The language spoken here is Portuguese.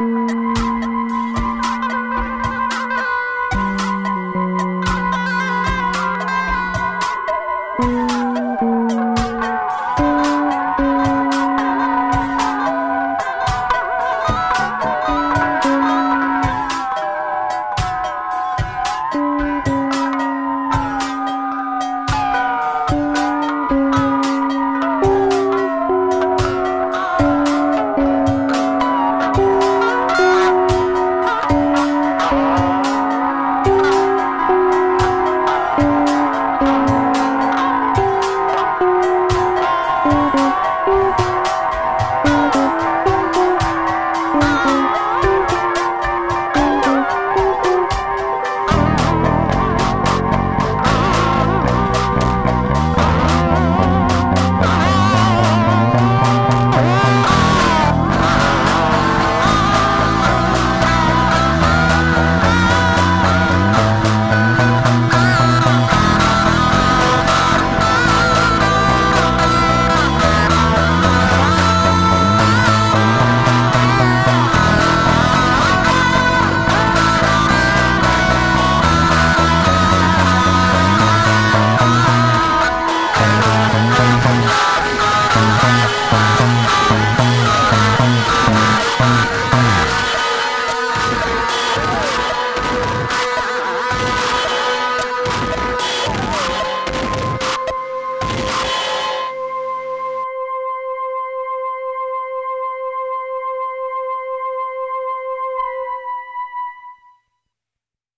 Música